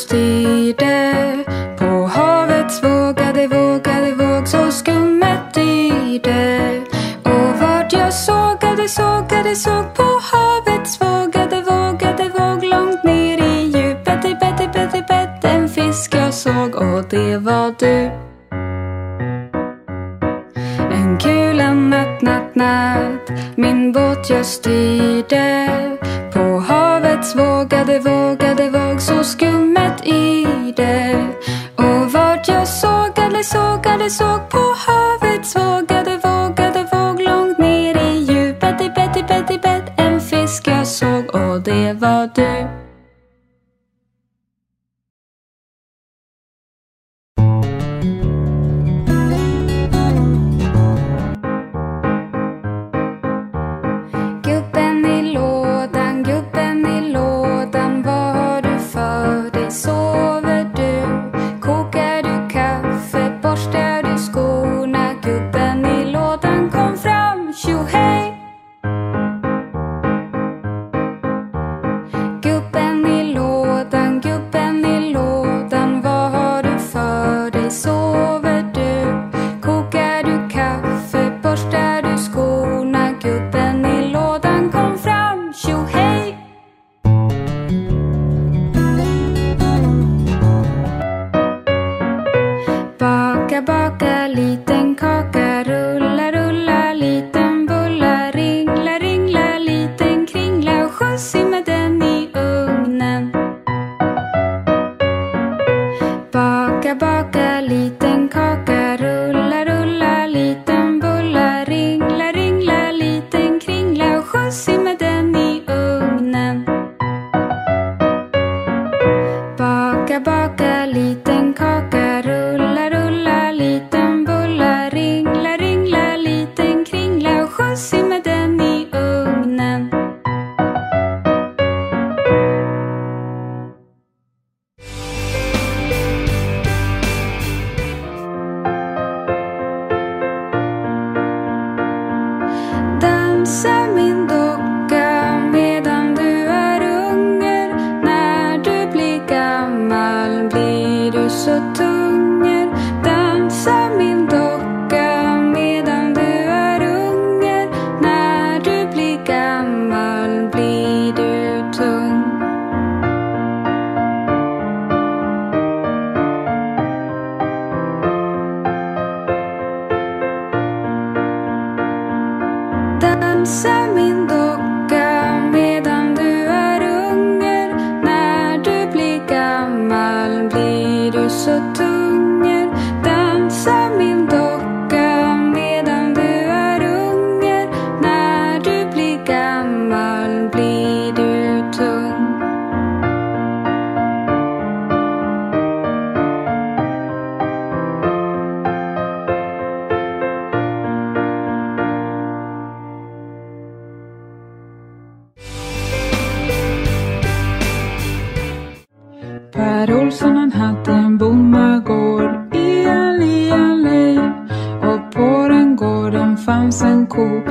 still det våg så skummet i det. Och vart jag sågade, sågade, såg på havet. Svagade, vågade, våg långt ner i djupet. I bett, i bett, i bett. En fisk jag såg och det var du. en liten kaka cool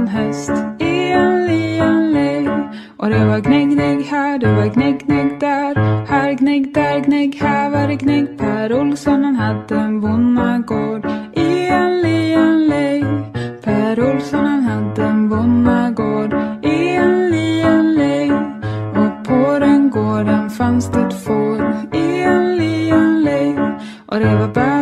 en häst i en lianlig. Och det var gnägg, gnägg här, det var gnägg, gnägg där. Här gnägg, där gnägg, här var det gnägg. Per Olsson han hade en bonnagård i en lianlig. Per Olsson han hade en bonnagård i en lianlig. Och på den gården fanns det ett får i en lianlig. Och det var bär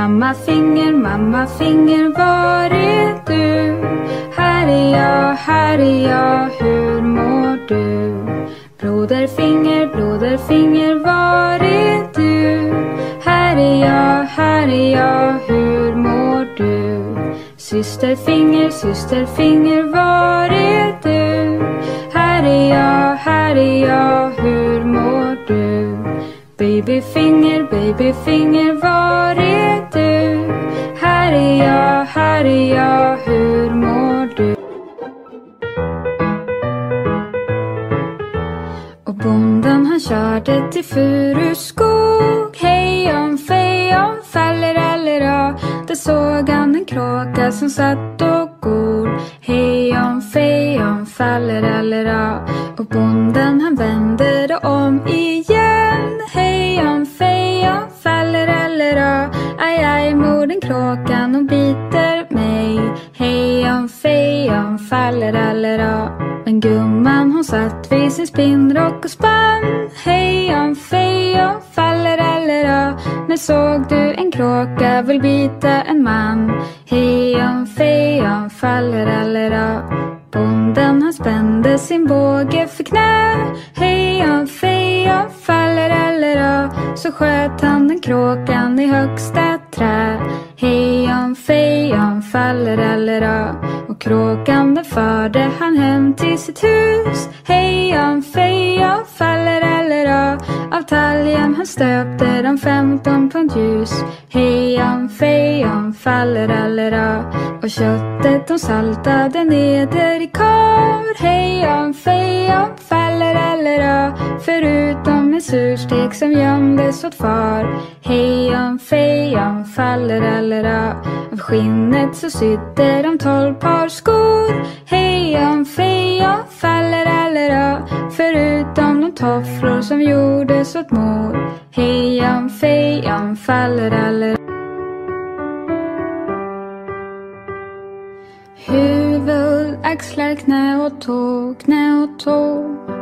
Mamma finger, mamma finger, var är du? Här är jag, här är jag, hur mår du? Broder finger, broder finger, var är du? Här är jag, här är jag, hur mår du? Syster finger, syster finger, var är du? Här är jag, här är jag, hur mår du? Baby finger, baby finger, var är jag, hur mår du? Och bonden han körde till Furuskog. Hejon fejon fallerallera Där såg han en kråka som satt och gol. Hejon fejon fallerallera Och bonden han vände det om igen. Hejon fejon fallerallera Aj, aj, modern kråkan faller allra Men gumman hon satt vid sin spinnrock och spann. Hejon faller fallerallera När såg du en kråka vill bita en man? Hejon fejon fallerallera Bonden han spände sin båge för knä. Hejon faller fallerallera Så sköt han den kråkan i högsta trä Hejon fejon fallerallera Och kråkan den förde han hem till sitt hus. Hejon fejon fallerallera Av talgen han stöpte de femton pund ljus. Hejon fejon fallerallera Och köttet de saltade neder i kar Hejon fejon eller eller ö Förutom en surstek som gömdes åt far. Hejan fejan faller eller ö Av skinnet så sitter de tolv par skor. Hejan fejan faller eller ö Förutom de tofflor som gjordes åt mor. Hejon fejon fallerallera Huvud, axlar, knä och tå, knä och tå.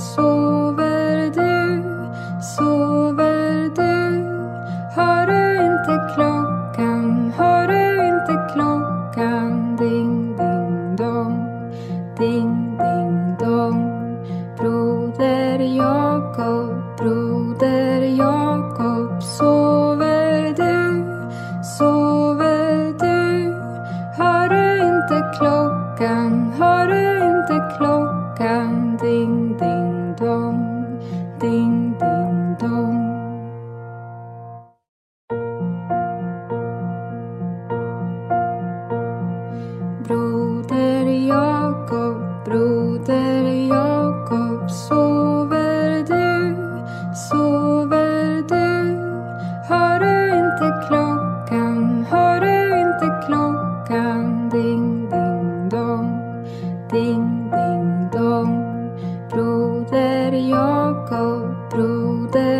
sover du, sover du? Hör du inte klockan, hör du inte klockan? Ding, ding, dong, ding, ding, dong. Broder Jakob, broder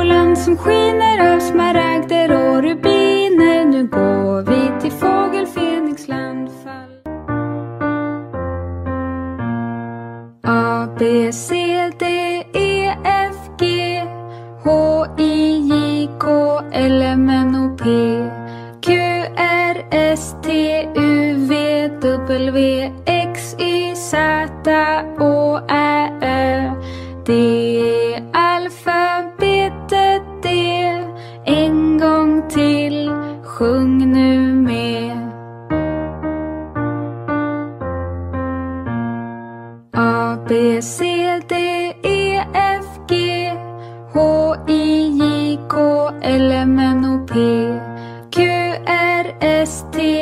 Det som skiner av smaragder och rubiner. K, L, M, N, O, P Q, R, S, T,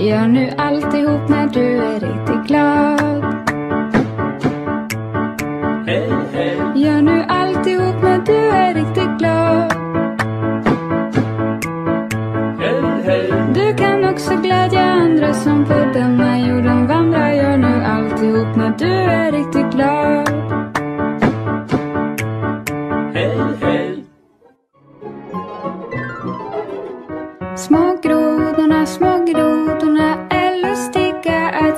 Gör nu alltihop när du är riktigt glad.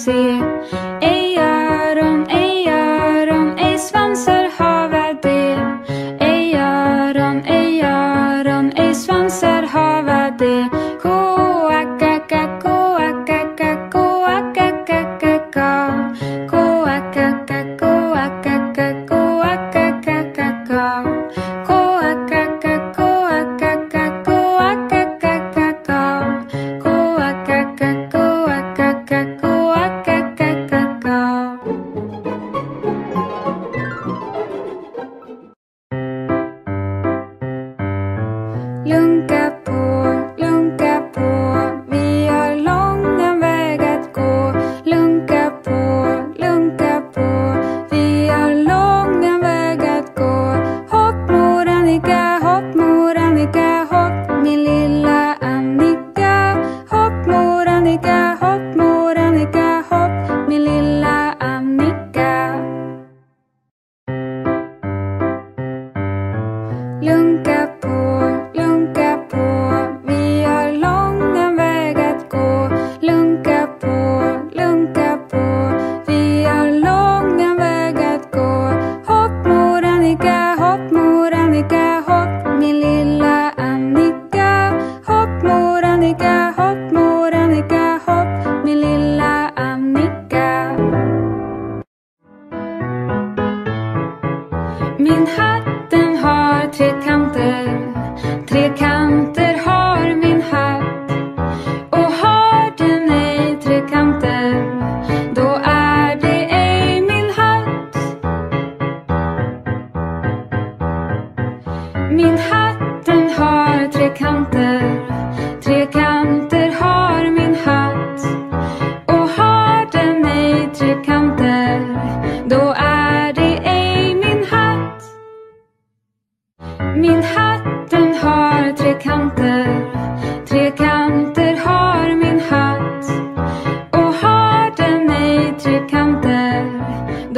see. Min hat